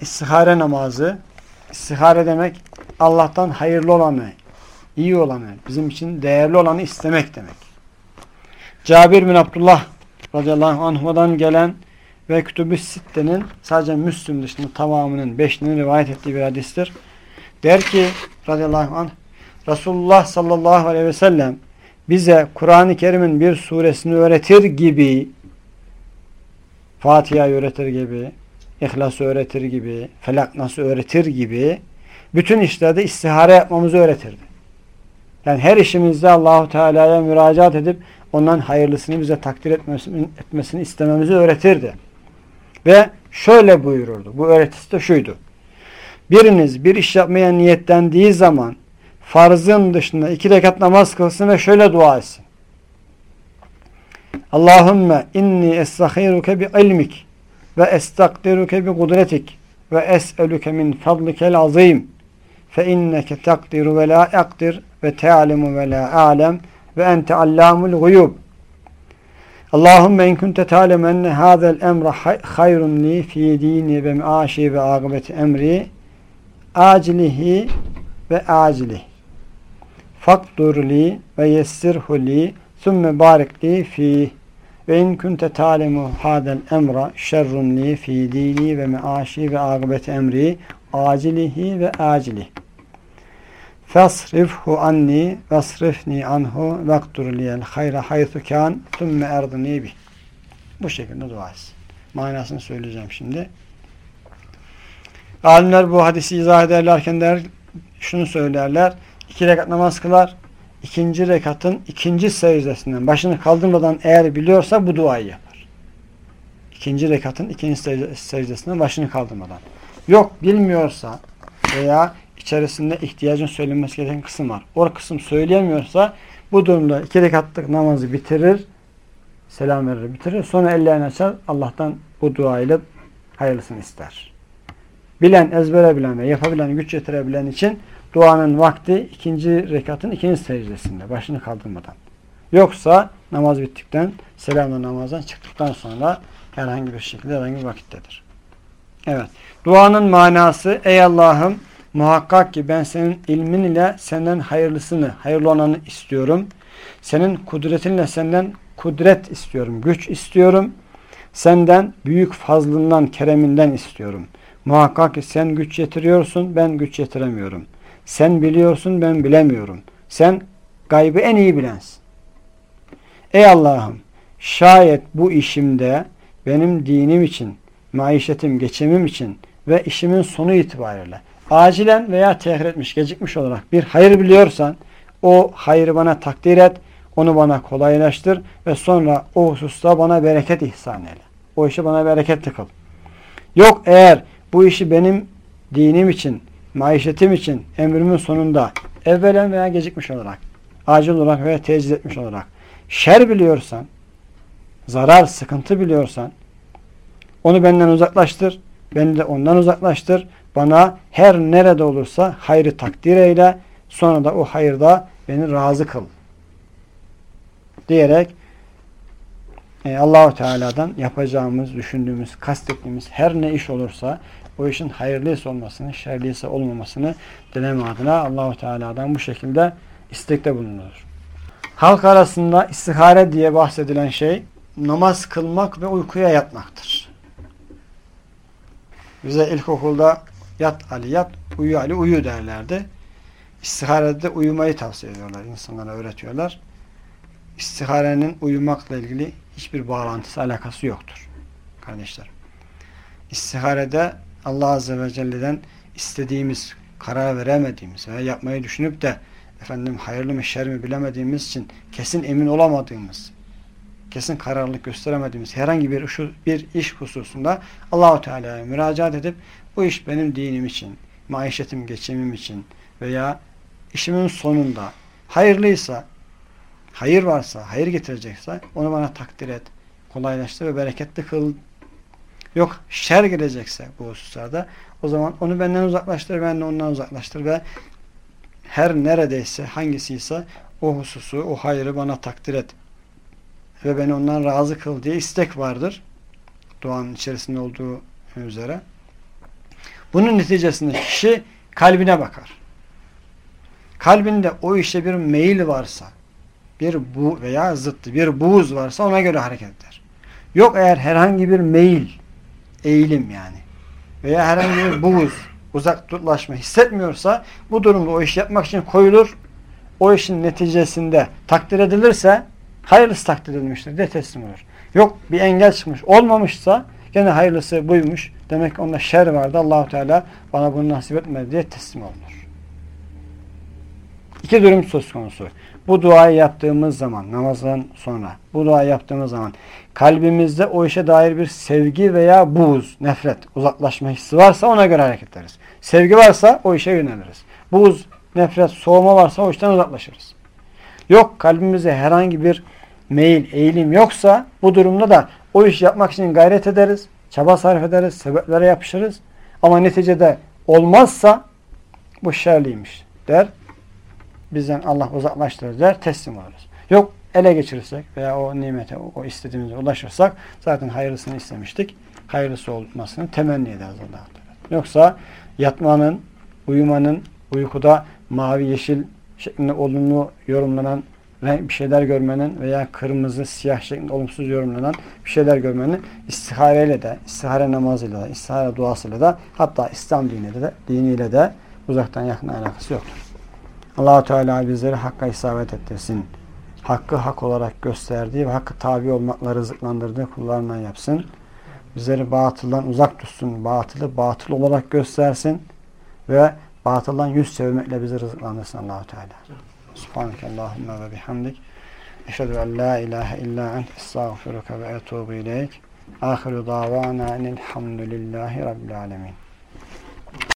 istihare namazı, istihare demek Allah'tan hayırlı olanı, iyi olanı, bizim için değerli olanı istemek demek. Cabir bin Abdullah radıyallahu anh'dan gelen ve Kütüb-i Sitte'nin sadece Müslüm dışında tamamının beşinin rivayet ettiği bir hadistir. Der ki radıyallahu anh Resulullah sallallahu aleyhi ve sellem bize Kur'an-ı Kerim'in bir suresini öğretir gibi Fatiha'yı öğretir gibi İhlas'ı öğretir gibi Felak nasıl öğretir gibi bütün işlerde istihare yapmamızı öğretirdi. Yani her işimizde Allahu Teala'ya müracaat edip ondan hayırlısını bize takdir etmesini, etmesini istememizi öğretirdi. Ve şöyle buyururdu. Bu öğretisi de şuydu. Biriniz bir iş yapmaya niyetlendiği zaman farzın dışında iki rekat namaz kılsın ve şöyle dua etsin. Allahümme inni estahiruke bi ilmik ve estakdiruke bi kudretik. Ve es'eluke min fadlikel azim. Fe inneke takdiru ve la akdir ve te'alimu ve la alem ve ente allamul guyub. Allahümme in kunte ta'lem enne hâzel emre hayrun li fi dini ve meaşi ve akıbeti emri acilihi ve acilih fakdur li ve yessirhu li sümme barik li fih ve in kunte ta'lemu hadel emra şerrun li fi dini ve meaşi ve akıbeti emri acilihi ve acilih Fasrifhu anni vasrifni anhu vektur liyel hayra haythu kan tümme erdini bih. Bu şekilde dua etsin. Manasını söyleyeceğim şimdi. Alimler bu hadisi izah ederlerken der, şunu söylerler. İki rekat namaz kılar. İkinci rekatın ikinci secdesinden başını kaldırmadan eğer biliyorsa bu duayı yapar. İkinci rekatın ikinci secdesinden başını kaldırmadan. Yok bilmiyorsa veya içerisinde ihtiyacın söylenmesi gereken kısım var. O kısım söyleyemiyorsa bu durumda iki rekatlık namazı bitirir, selam verir, bitirir. Sonra ellerini açar, Allah'tan bu dua ile hayırlısını ister. Bilen, ezbere bilen ve yapabilen, güç yetirebilen için duanın vakti ikinci rekatın ikinci secdesinde, başını kaldırmadan. Yoksa namaz bittikten, selamla namazdan çıktıktan sonra herhangi bir şekilde herhangi bir vakittedir. Evet. Duanın manası, ey Allah'ım Muhakkak ki ben senin ilmin ile senden hayırlısını, hayırlı olanı istiyorum. Senin kudretinle senden kudret istiyorum, güç istiyorum. Senden büyük fazlından, kereminden istiyorum. Muhakkak ki sen güç yetiriyorsun, ben güç yetiremiyorum. Sen biliyorsun, ben bilemiyorum. Sen gaybı en iyi bilensin. Ey Allah'ım, şayet bu işimde benim dinim için, maişetim, geçimim için ve işimin sonu itibariyle acilen veya tehir etmiş, gecikmiş olarak bir hayır biliyorsan o hayrı bana takdir et, onu bana kolaylaştır ve sonra o hususta bana bereket ihsan eyle. O işi bana bereketli kıl. Yok eğer bu işi benim dinim için, maişetim için emrimin sonunda evvelen veya gecikmiş olarak, acil olarak veya tecil etmiş olarak şer biliyorsan, zarar, sıkıntı biliyorsan onu benden uzaklaştır, beni de ondan uzaklaştır bana her nerede olursa hayrı takdir eyle. Sonra da o hayırda beni razı kıl. Diyerek e, Allahu Teala'dan yapacağımız, düşündüğümüz, kastettiğimiz her ne iş olursa o işin hayırlıysa olmasını, şerliyse olmamasını dileme adına Allahu Teala'dan bu şekilde istekte bulunur. Halk arasında istihare diye bahsedilen şey namaz kılmak ve uykuya yatmaktır. Bize ilkokulda Yat Ali yat, uyu Ali uyu derlerdi. İstiharede uyumayı tavsiye ediyorlar. insanlara öğretiyorlar. İstiharenin uyumakla ilgili hiçbir bağlantısı, alakası yoktur. Kardeşler. İstiharede Allah Azze ve Celle'den istediğimiz, karar veremediğimiz veya yapmayı düşünüp de efendim hayırlı mı şer mi bilemediğimiz için kesin emin olamadığımız, kesin kararlılık gösteremediğimiz herhangi bir, bir iş hususunda Allahu Teala'ya müracaat edip bu iş benim dinim için, maişetim, geçimim için veya işimin sonunda hayırlıysa, hayır varsa, hayır getirecekse onu bana takdir et, kolaylaştır ve bereketli kıl. Yok şer gelecekse bu hususlarda o zaman onu benden uzaklaştır, ben de ondan uzaklaştır ve her neredeyse hangisiyse o hususu, o hayrı bana takdir et ve beni ondan razı kıl diye istek vardır. Duanın içerisinde olduğu üzere. Bunun neticesinde kişi kalbine bakar. Kalbinde o işte bir meyil varsa, bir bu veya zıttı bir buğuz varsa ona göre hareket eder. Yok eğer herhangi bir meyil, eğilim yani veya herhangi bir buğuz, uzaklaşma hissetmiyorsa bu durumda o iş yapmak için koyulur. O işin neticesinde takdir edilirse hayırlısı takdir edilmiştir de teslim olur. Yok bir engel çıkmış olmamışsa gene hayırlısı buymuş. Demek ki onda şer vardı. Allahu Teala bana bunu nasip etmedi diye teslim olunur. İki durum söz konusu. Bu duayı yaptığımız zaman, namazdan sonra, bu duayı yaptığımız zaman kalbimizde o işe dair bir sevgi veya buğz, nefret, uzaklaşma hissi varsa ona göre hareket ederiz. Sevgi varsa o işe yöneliriz. Buğz, nefret, soğuma varsa o işten uzaklaşırız. Yok kalbimizde herhangi bir meyil, eğilim yoksa bu durumda da o işi yapmak için gayret ederiz, çaba sarf ederiz, sebeplere yapışırız. Ama neticede olmazsa bu şerliymiş der bizden Allah uzaklaştırır der, teslim oluruz. Yok ele geçirirsek veya o nimete, o, istediğimize ulaşırsak zaten hayırlısını istemiştik. Hayırlısı olmasını temenni ederiz Allah. Yoksa yatmanın, uyumanın, uykuda mavi, yeşil şeklinde olumlu yorumlanan renk bir şeyler görmenin veya kırmızı, siyah şeklinde olumsuz yorumlanan bir şeyler görmenin istihareyle de, istihare namazıyla da, istihare duasıyla da hatta İslam diniyle de, diniyle de uzaktan yakın alakası yoktur allah Teala bizleri hakka isabet ettirsin. Hakkı hak olarak gösterdiği ve hakkı tabi olmakla rızıklandırdığı kullarından yapsın. Bizleri batıldan uzak tutsun. Batılı batıl olarak göstersin. Ve batıldan yüz çevirmekle bizi rızıklandırsın allah Teala. Subhaneke Allahümme ve bihamdik. Eşhedü en la ilahe illa ent estağfiruka ve etubu ileyk. Ahiru davana enilhamdülillahi rabbil alemin.